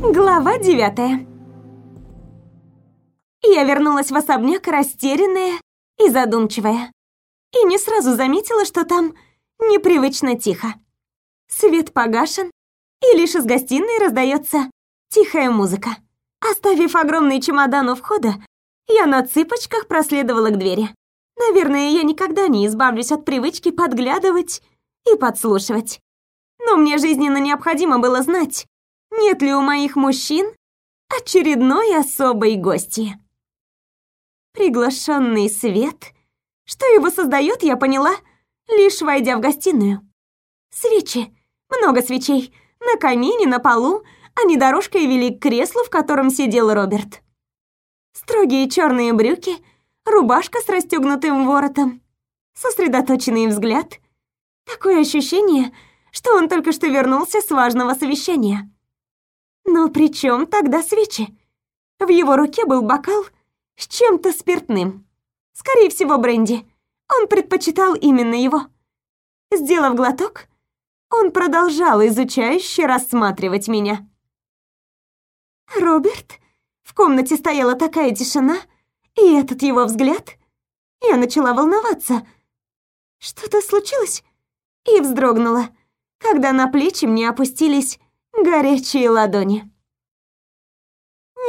Глава девятая. Я вернулась в особняк растерянная и задумчивая. И не сразу заметила, что там непривычно тихо. Свет погашен, и лишь из гостиной раздается тихая музыка. Оставив огромный чемодан у входа, я на цыпочках проследовала к двери. Наверное, я никогда не избавлюсь от привычки подглядывать и подслушивать. Но мне жизненно необходимо было знать, нет ли у моих мужчин очередной особой гости. Приглашенный свет, что его создает, я поняла, лишь войдя в гостиную. Свечи, много свечей, на камине, на полу, они дорожкой вели к креслу, в котором сидел Роберт. Строгие черные брюки, рубашка с расстегнутым воротом, сосредоточенный взгляд. Такое ощущение, что он только что вернулся с важного совещания. Но при чем тогда свечи? В его руке был бокал с чем-то спиртным. Скорее всего, бренди. Он предпочитал именно его. Сделав глоток, он продолжал изучающе рассматривать меня. «Роберт?» В комнате стояла такая тишина, и этот его взгляд... Я начала волноваться. Что-то случилось? И вздрогнула, когда на плечи мне опустились горячие ладони.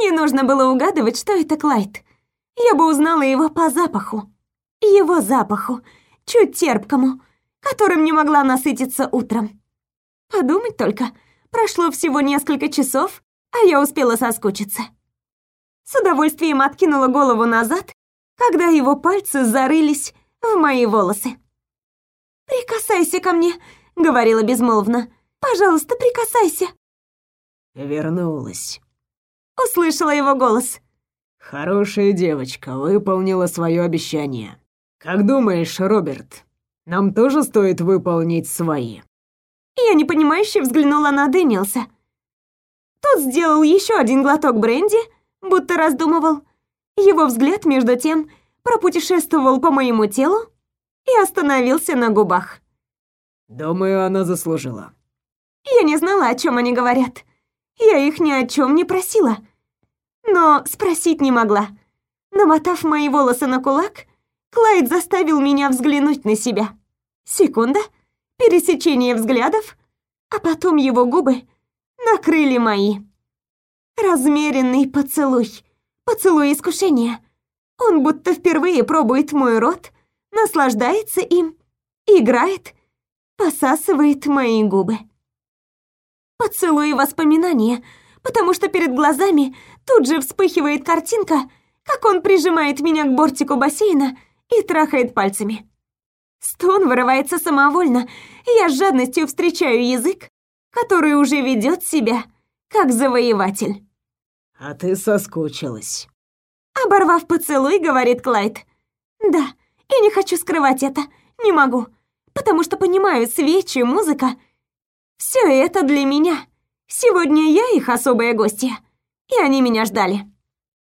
Не нужно было угадывать, что это Клайд. Я бы узнала его по запаху. Его запаху, чуть терпкому, которым не могла насытиться утром. Подумать только, прошло всего несколько часов, а я успела соскучиться. С удовольствием откинула голову назад, когда его пальцы зарылись в мои волосы. «Прикасайся ко мне», — говорила безмолвно. «Пожалуйста, прикасайся». «Вернулась», — услышала его голос. «Хорошая девочка, выполнила свое обещание. Как думаешь, Роберт, нам тоже стоит выполнить свои?» Я непонимающе взглянула на Дэниелса. Тот сделал еще один глоток бренди, будто раздумывал. Его взгляд, между тем, пропутешествовал по моему телу и остановился на губах. «Думаю, она заслужила». Я не знала, о чем они говорят. Я их ни о чем не просила. Но спросить не могла. Намотав мои волосы на кулак, Клайд заставил меня взглянуть на себя. Секунда, пересечение взглядов, а потом его губы накрыли мои. Размеренный поцелуй, поцелуй искушения. Он будто впервые пробует мой рот, наслаждается им, играет, посасывает мои губы. Поцелуй воспоминания, потому что перед глазами тут же вспыхивает картинка, как он прижимает меня к бортику бассейна и трахает пальцами. Стон вырывается самовольно, и я с жадностью встречаю язык, который уже ведет себя как завоеватель. «А ты соскучилась». Оборвав поцелуй, говорит Клайд. «Да, и не хочу скрывать это, не могу, потому что понимаю, свечи, музыка — все это для меня. Сегодня я их особая гостья, и они меня ждали.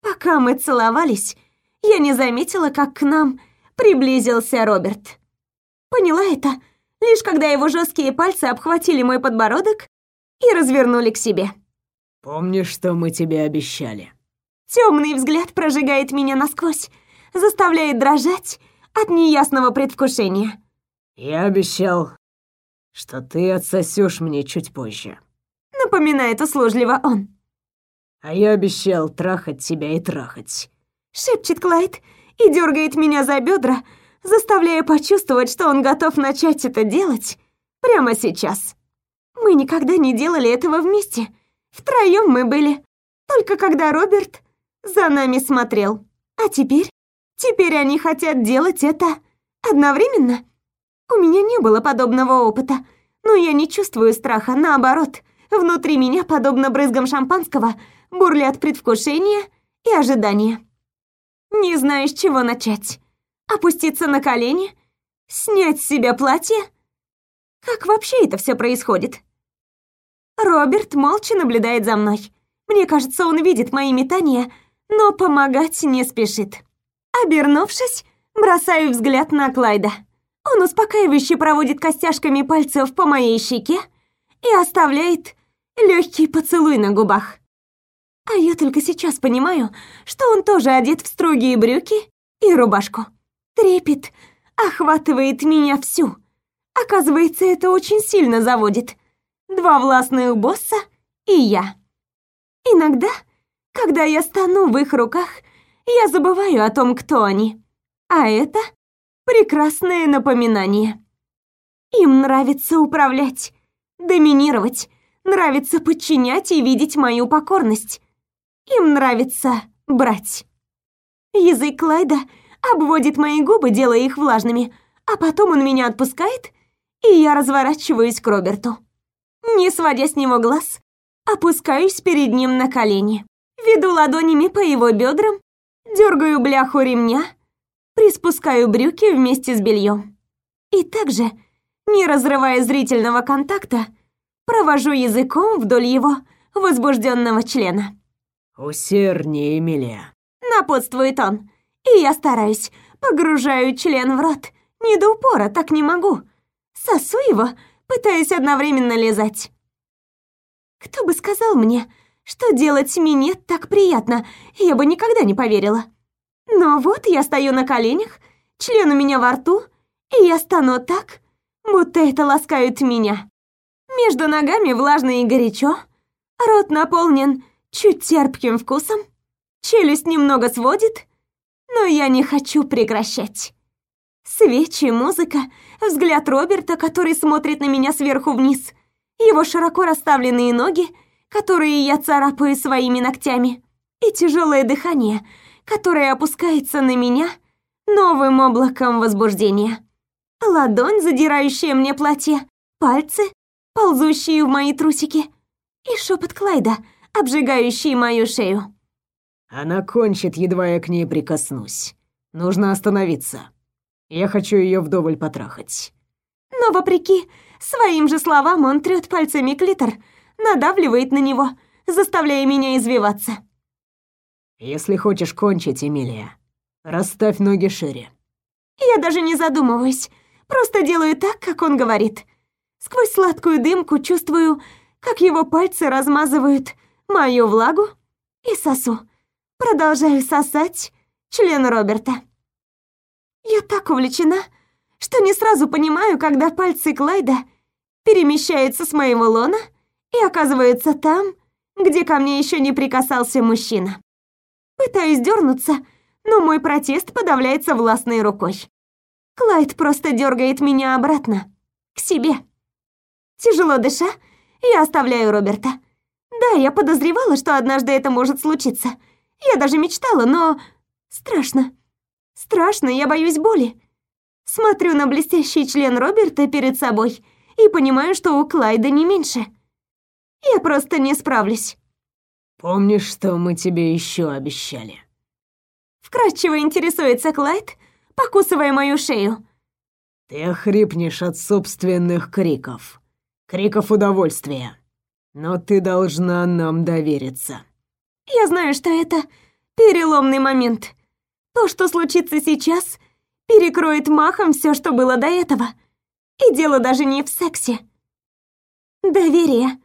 Пока мы целовались, я не заметила, как к нам приблизился Роберт. Поняла это, лишь когда его жесткие пальцы обхватили мой подбородок и развернули к себе. «Помнишь, что мы тебе обещали?» Темный взгляд прожигает меня насквозь, заставляет дрожать от неясного предвкушения. «Я обещал, что ты отсосешь мне чуть позже», — напоминает услужливо он. «А я обещал трахать тебя и трахать», — шепчет Клайд и дергает меня за бедра, заставляя почувствовать, что он готов начать это делать прямо сейчас. Мы никогда не делали этого вместе. Втроем мы были. Только когда Роберт за нами смотрел. А теперь? Теперь они хотят делать это одновременно? У меня не было подобного опыта, но я не чувствую страха, наоборот. Внутри меня, подобно брызгам шампанского, бурлят предвкушение и ожидание. Не знаю, с чего начать опуститься на колени, снять с себя платье? Как вообще это все происходит? Роберт молча наблюдает за мной. Мне кажется, он видит мои метания, но помогать не спешит. Обернувшись, бросаю взгляд на Клайда. Он успокаивающе проводит костяшками пальцев по моей щеке и оставляет легкий поцелуй на губах. А я только сейчас понимаю, что он тоже одет в строгие брюки и рубашку. Трепет охватывает меня всю. Оказывается, это очень сильно заводит. Два властных босса и я. Иногда, когда я стану в их руках, я забываю о том, кто они. А это прекрасное напоминание. Им нравится управлять, доминировать, нравится подчинять и видеть мою покорность. Им нравится брать. Язык Клайда обводит мои губы, делая их влажными, а потом он меня отпускает, и я разворачиваюсь к Роберту. Не сводя с него глаз, опускаюсь перед ним на колени, веду ладонями по его бедрам, дергаю бляху ремня, приспускаю брюки вместе с бельем. И также, не разрывая зрительного контакта, провожу языком вдоль его возбужденного члена. «Усерднее, Эмилия», — напутствует он. И я стараюсь, погружаю член в рот. Не до упора, так не могу. Сосу его, пытаясь одновременно лизать. Кто бы сказал мне, что делать минет так приятно, я бы никогда не поверила. Но вот я стою на коленях, член у меня во рту, и я стану так, будто это ласкают меня. Между ногами влажно и горячо, рот наполнен чуть терпким вкусом, челюсть немного сводит, но я не хочу прекращать. Свечи, музыка, взгляд Роберта, который смотрит на меня сверху вниз, его широко расставленные ноги, которые я царапаю своими ногтями, и тяжелое дыхание, которое опускается на меня новым облаком возбуждения. Ладонь, задирающая мне платье, пальцы, ползущие в мои трусики, и шепот Клайда — обжигающий мою шею. Она кончит, едва я к ней прикоснусь. Нужно остановиться. Я хочу ее вдоволь потрахать. Но вопреки своим же словам он трёт пальцами клитор, надавливает на него, заставляя меня извиваться. Если хочешь кончить, Эмилия, расставь ноги шире. Я даже не задумываюсь, просто делаю так, как он говорит. Сквозь сладкую дымку чувствую, как его пальцы размазывают мою влагу и сосу. Продолжаю сосать член Роберта. Я так увлечена, что не сразу понимаю, когда пальцы Клайда перемещаются с моего лона и оказываются там, где ко мне еще не прикасался мужчина. Пытаюсь дернуться, но мой протест подавляется властной рукой. Клайд просто дергает меня обратно, к себе. Тяжело дыша, я оставляю Роберта. Да, я подозревала, что однажды это может случиться. Я даже мечтала, но... Страшно. Страшно, я боюсь боли. Смотрю на блестящий член Роберта перед собой и понимаю, что у Клайда не меньше. Я просто не справлюсь. Помнишь, что мы тебе еще обещали? Вкратчиво интересуется Клайд, покусывая мою шею. Ты охрипнешь от собственных криков. Криков удовольствия. Но ты должна нам довериться. Я знаю, что это переломный момент. То, что случится сейчас, перекроет махом все, что было до этого. И дело даже не в сексе. Доверие.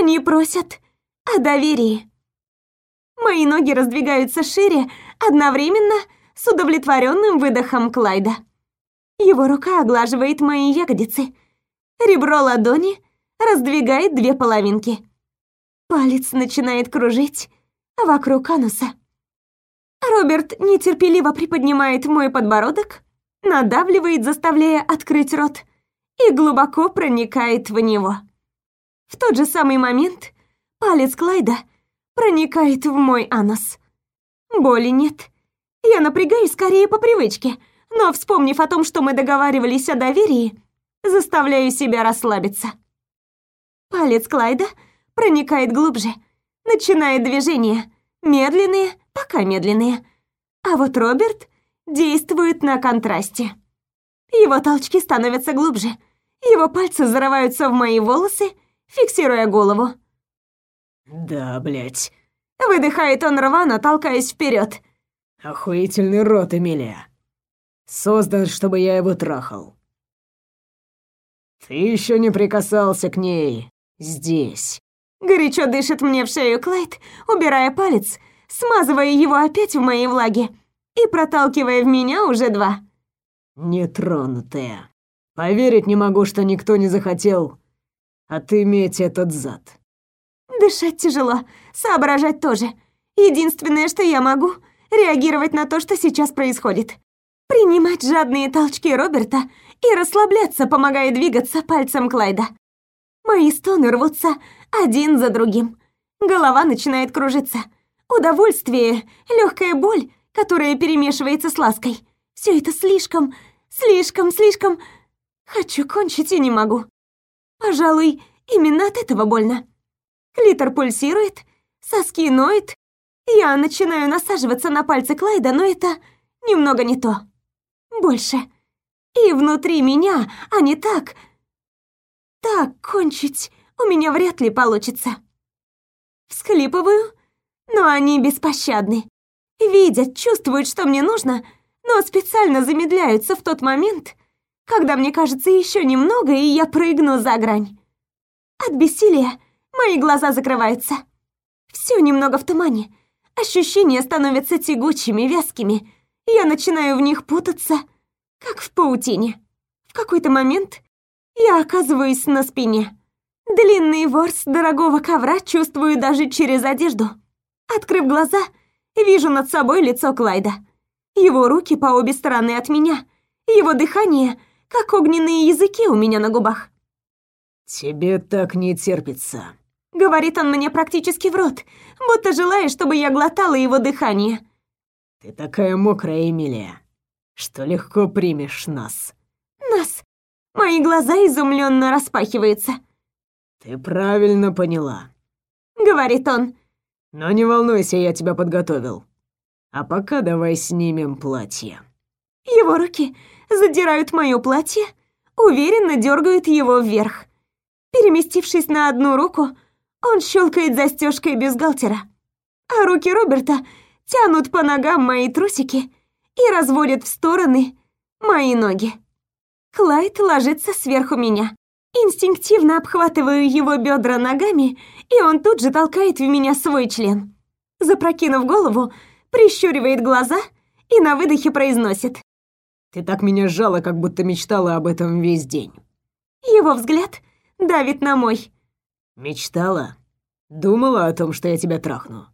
Они просят о доверии. Мои ноги раздвигаются шире, одновременно с удовлетворенным выдохом Клайда. Его рука оглаживает мои ягодицы. Ребро ладони раздвигает две половинки. Палец начинает кружить вокруг ануса. Роберт нетерпеливо приподнимает мой подбородок, надавливает, заставляя открыть рот, и глубоко проникает в него. В тот же самый момент палец Клайда проникает в мой анус. Боли нет. Я напрягаюсь скорее по привычке, но, вспомнив о том, что мы договаривались о доверии, заставляю себя расслабиться. Палец Клайда проникает глубже, начинает движение, медленные, пока медленные. А вот Роберт действует на контрасте. Его толчки становятся глубже, его пальцы зарываются в мои волосы, фиксируя голову. «Да, блядь». Выдыхает он рвано, толкаясь вперед. «Охуительный рот, Эмилия. Создан, чтобы я его трахал. Ты еще не прикасался к ней, здесь. Горячо дышит мне в шею Клайд, убирая палец, смазывая его опять в моей влаге и проталкивая в меня уже два. Нетронутая. Поверить не могу, что никто не захотел отыметь этот зад. Дышать тяжело, соображать тоже. Единственное, что я могу, реагировать на то, что сейчас происходит. Принимать жадные толчки Роберта и расслабляться, помогая двигаться пальцем Клайда. Мои стоны рвутся один за другим. Голова начинает кружиться. Удовольствие, легкая боль, которая перемешивается с лаской. Все это слишком, слишком, слишком... Хочу кончить и не могу. Пожалуй, именно от этого больно. Клитор пульсирует, соски ноет. Я начинаю насаживаться на пальцы Клайда, но это немного не то. Больше. И внутри меня, а не так. Так кончить у меня вряд ли получится. Всхлипываю, но они беспощадны. Видят, чувствуют, что мне нужно, но специально замедляются в тот момент, когда мне кажется еще немного, и я прыгну за грань. От бессилия мои глаза закрываются. Все немного в тумане. Ощущения становятся тягучими, вязкими. Я начинаю в них путаться, как в паутине. В какой-то момент я оказываюсь на спине. Длинный ворс дорогого ковра чувствую даже через одежду. Открыв глаза, вижу над собой лицо Клайда. Его руки по обе стороны от меня. Его дыхание, как огненные языки у меня на губах. «Тебе так не терпится», — говорит он мне практически в рот, будто желая, чтобы я глотала его дыхание. «Ты такая мокрая, Эмилия, что легко примешь нас». «Нас?» Мои глаза изумленно распахиваются. «Ты правильно поняла», — говорит он. «Но не волнуйся, я тебя подготовил. А пока давай снимем платье». Его руки задирают моё платье, уверенно дергают его вверх. Переместившись на одну руку, он щелкает застежкой бюстгальтера, а руки Роберта тянут по ногам мои трусики и разводят в стороны мои ноги. Клайд ложится сверху меня. Инстинктивно обхватываю его бедра ногами, и он тут же толкает в меня свой член. Запрокинув голову, прищуривает глаза и на выдохе произносит. «Ты так меня сжала, как будто мечтала об этом весь день». Его взгляд давит на мой. «Мечтала? Думала о том, что я тебя трахну?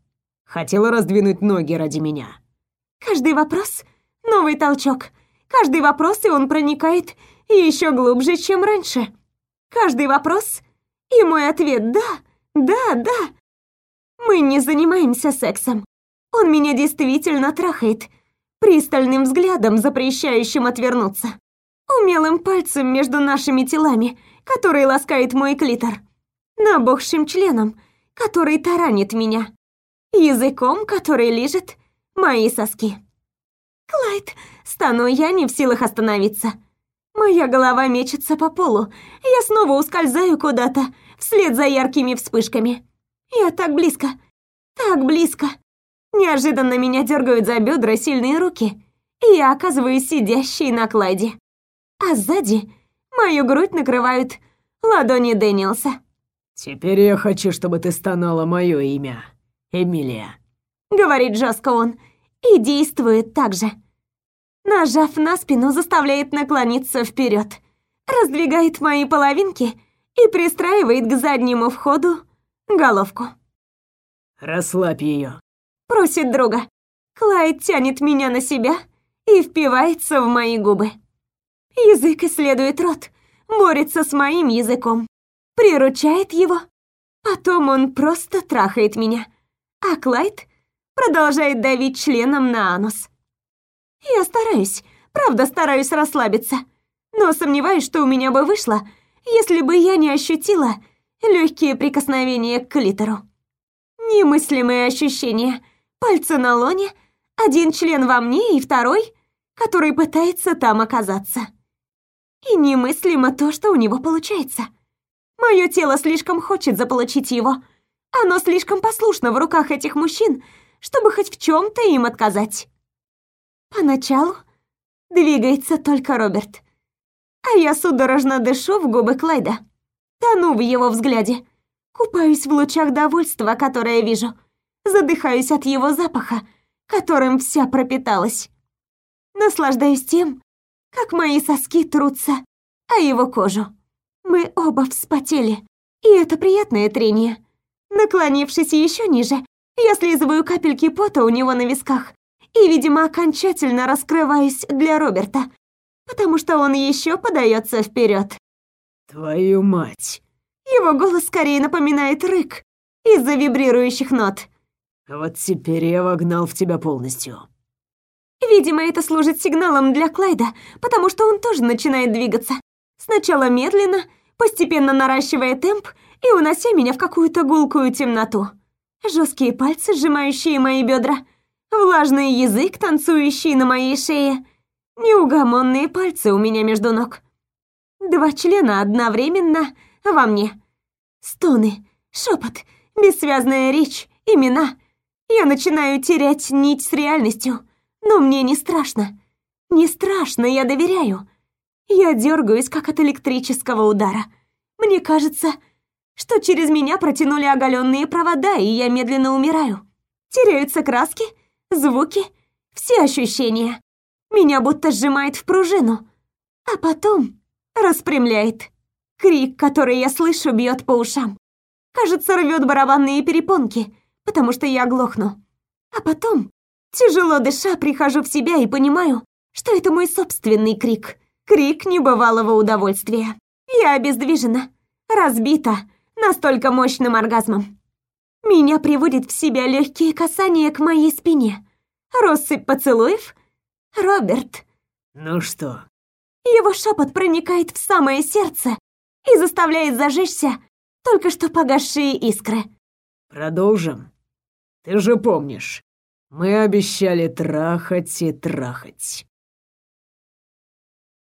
Хотела раздвинуть ноги ради меня?» Каждый вопрос — новый толчок. Каждый вопрос, и он проникает еще глубже, чем раньше. Каждый вопрос и мой ответ «да, да, да». Мы не занимаемся сексом. Он меня действительно трахает, пристальным взглядом, запрещающим отвернуться. Умелым пальцем между нашими телами, который ласкает мой клитор. Набухшим членом, который таранит меня. Языком, который лижет мои соски. «Клайд!» — стану я не в силах остановиться. Моя голова мечется по полу. Я снова ускользаю куда-то, вслед за яркими вспышками. Я так близко, так близко. Неожиданно меня дергают за бедра сильные руки, и я оказываюсь сидящей на кладе. А сзади мою грудь накрывают ладони Дэниелса. «Теперь я хочу, чтобы ты стонала мое имя, Эмилия», — говорит жестко он, и действует так же. Нажав на спину, заставляет наклониться вперед, раздвигает мои половинки и пристраивает к заднему входу головку. «Расслабь ее», — просит друга. Клайд тянет меня на себя и впивается в мои губы. Язык исследует рот, борется с моим языком, приручает его. Потом он просто трахает меня, а Клайд продолжает давить членом на анус. Я стараюсь, правда стараюсь расслабиться, но сомневаюсь, что у меня бы вышло, если бы я не ощутила легкие прикосновения к клитору. Немыслимые ощущения. Пальцы на лоне, один член во мне и второй, который пытается там оказаться. И немыслимо то, что у него получается. Мое тело слишком хочет заполучить его. Оно слишком послушно в руках этих мужчин, чтобы хоть в чем то им отказать. Поначалу двигается только Роберт. А я судорожно дышу в губы Клайда. Тону в его взгляде. Купаюсь в лучах довольства, которое вижу. Задыхаюсь от его запаха, которым вся пропиталась. Наслаждаюсь тем, как мои соски трутся о его кожу. Мы оба вспотели, и это приятное трение. Наклонившись еще ниже, я слизываю капельки пота у него на висках и, видимо, окончательно раскрываюсь для Роберта, потому что он еще подается вперед. «Твою мать!» Его голос скорее напоминает рык из-за вибрирующих нот. «Вот теперь я вогнал в тебя полностью». Видимо, это служит сигналом для Клайда, потому что он тоже начинает двигаться. Сначала медленно, постепенно наращивая темп и унося меня в какую-то гулкую темноту. Жесткие пальцы, сжимающие мои бедра, влажный язык, танцующий на моей шее, неугомонные пальцы у меня между ног. Два члена одновременно во мне. Стоны, шепот, бессвязная речь, имена. Я начинаю терять нить с реальностью, но мне не страшно. Не страшно, я доверяю. Я дергаюсь, как от электрического удара. Мне кажется, что через меня протянули оголенные провода, и я медленно умираю. Теряются краски, звуки, все ощущения. Меня будто сжимает в пружину, а потом распрямляет. Крик, который я слышу, бьет по ушам. Кажется, рвет барабанные перепонки, потому что я оглохну. А потом, тяжело дыша, прихожу в себя и понимаю, что это мой собственный крик. Крик небывалого удовольствия. Я обездвижена, разбита настолько мощным оргазмом. Меня приводит в себя легкие касания к моей спине. Россыпь поцелуев. Роберт. Ну что? Его шепот проникает в самое сердце и заставляет зажечься только что погасшие искры. Продолжим. Ты же помнишь, мы обещали трахать и трахать.